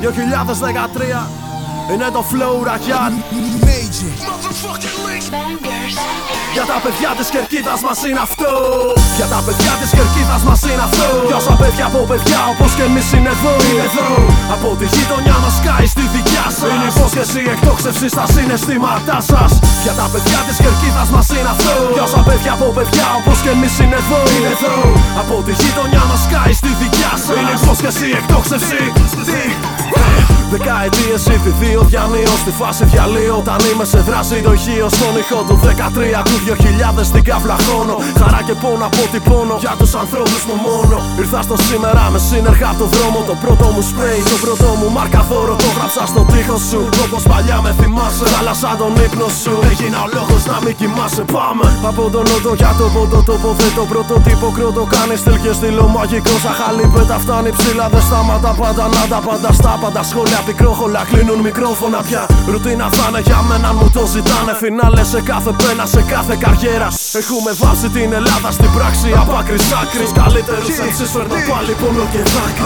2013 είναι το flow ραχιάν. Για τα παιδιά της κερκίδας μας είναι αυτό. Για τα παιδιά της κερκίδας μας είναι αυτό. Για όσα παιδιά από παιδιά όπως και εμείς είναι εδώ. Είναι εδώ. Από τη γειτονιά μας κάει στη δικιά σας. Είναι υπόσχεση εκτόξευσης στα συναισθήματά σας. Για τα παιδιά της κερκίδας μας είναι αυτό. Για όσα παιδιά από παιδιά όπως και εμείς είναι εδώ. Είναι εδώ. Από τη γειτονιά μας κάει στη δικιά σας. Είναι υπόσχεση εκτόξευση Δεκαετίε ήδη δύο διανύω στη φάση διαλύω. Όταν είμαι σε δράση το ηχείο στον ηχό του 13 του 2000 στην καύλα χώνω. Χαρά και πόνο από τι πόνο για τους ανθρώπους μου μόνο. Ήρθα στο σήμερα με σύνεργα από το δρόμο. Το πρώτο μου σπρέι, το πρώτο μου μάρκα δώρο. Το γράψα στο τείχο σου. Όπως παλιά με θυμάσαι, αλλά σαν τον ύπνο σου. Έγινα ο λόγος να μην κοιμάσαι. Πάμε από τον νότο για το πόντο το ποδέ. Το πρωτότυπο κρότο κάνει στυλ και στυλό μαγικό. Σαν πέτα φτάνει ψηλά. Δεν σταματά πάντα να τα πάντα στα πάντα σχόλια πικρόχολα κλείνουν μικρόφωνα πια. Ρουτίνα θα είναι για μένα, μου το ζητάνε. Φινάλε σε κάθε πένα, σε κάθε καριέρα. Έχουμε βάσει την Ελλάδα στην πράξη από άκρης σ' άκρης. Καλύτερους εμεί φέρνω πάλι πόνο και δάκρυ.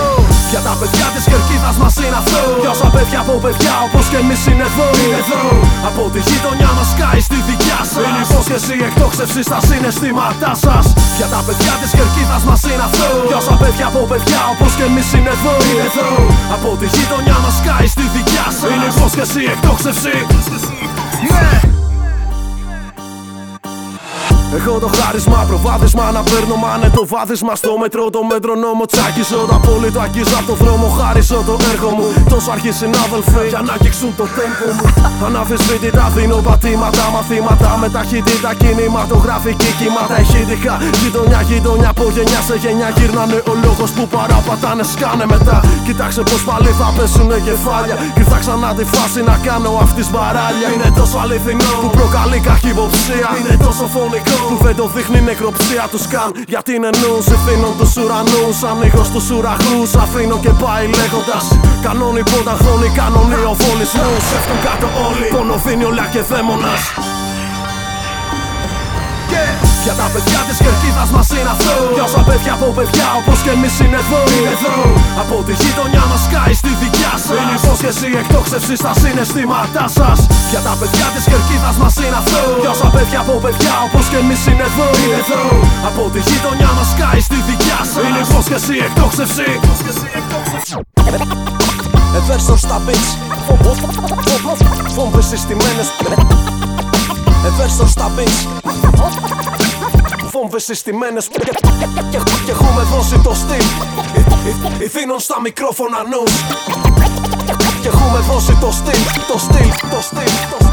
Για τα παιδιά της κερκίδας μας είναι αυτό. Για όσα παιδιά από παιδιά όπως και εμείς είναι εδώ. Είναι εδώ. Από τη γειτονιά μας κάει στη δικιά σας. Είναι υπόσχεση εκτόξευση στα συναισθήματά σας. Για τα παιδιά της κερκίδας μας είναι αυτό. Για όσα παιδιά από παιδιά όπως και εμείς είναι εδώ. Είναι εδώ. Από τη γειτονιά μας κάει πάει στη δικιά σας Είναι υπόσχεση, εκτόξευση. Yeah Έχω το χάρισμα, προβάδισμα να παίρνω μάνε το βάδισμα στο μέτρο το μέτρο νόμο τσάκιζω τα πόλη το αγγίζω από το δρόμο χάρισω το έργο μου. Τόσο αρχή συνάδελφοι για να αγγίξουν το τέμπο μου. Αναφισβήτητα δίνω πατήματα, μαθήματα. Με ταχύτητα κινηματογραφική κύματα ηχητικά. Γειτονιά, γειτονιά από γενιά σε γενιά γύρνανε. Ο λόγος που παραπατάνε σκάνε μετά. Κοιτάξε πως πάλι θα πέσουνε κεφάλια. Και θα ξανά τη φάση να κάνω αυτής μπαράλια. Είναι τόσο αληθινό που προκαλεί καχυποψία. Είναι τόσο φωνικό που δεν το δείχνει νεκροψία τους καν. Γιατί είναι νους ευθύνων τους ουρανούς. Ανοίγω στου ουραγού αφήνω και πάει λέγοντας. Κανόνι πόντα χρόνοι, κανόνι ο βολισμού Πέφτουν κάτω όλοι, πόνο δίνει όλα και δαίμονας για τα παιδιά της κερκίδας μας είναι αυτό. Για όσα παιδιά από παιδιά όπως και εμείς είναι εδώ. Είναι εδώ. Από τη γειτονιά μας κάει στη δικιά σας. Είναι υπόσχεση εκτόξευσης στα συναισθήματά σας. Για τα παιδιά της κερκίδας μας είναι αυτό. Για όσα παιδιά από παιδιά όπως και εμείς είναι εδώ. Είναι εδώ. Από τη γειτονιά μας κάει στη δικιά σας. Είναι υπόσχεση εκτόξευση. Εφέρσω στα beats. Φόμπες συστημένες. Εφέρσω στα beats βόμβες συστημένες και, και, και, έχουμε δώσει το στυλ. Ηθήνων στα μικρόφωνα νους. Και έχουμε δώσει το στυλ, το στυλ, το στυλ, το στυλ